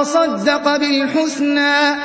وصدق بالحسنى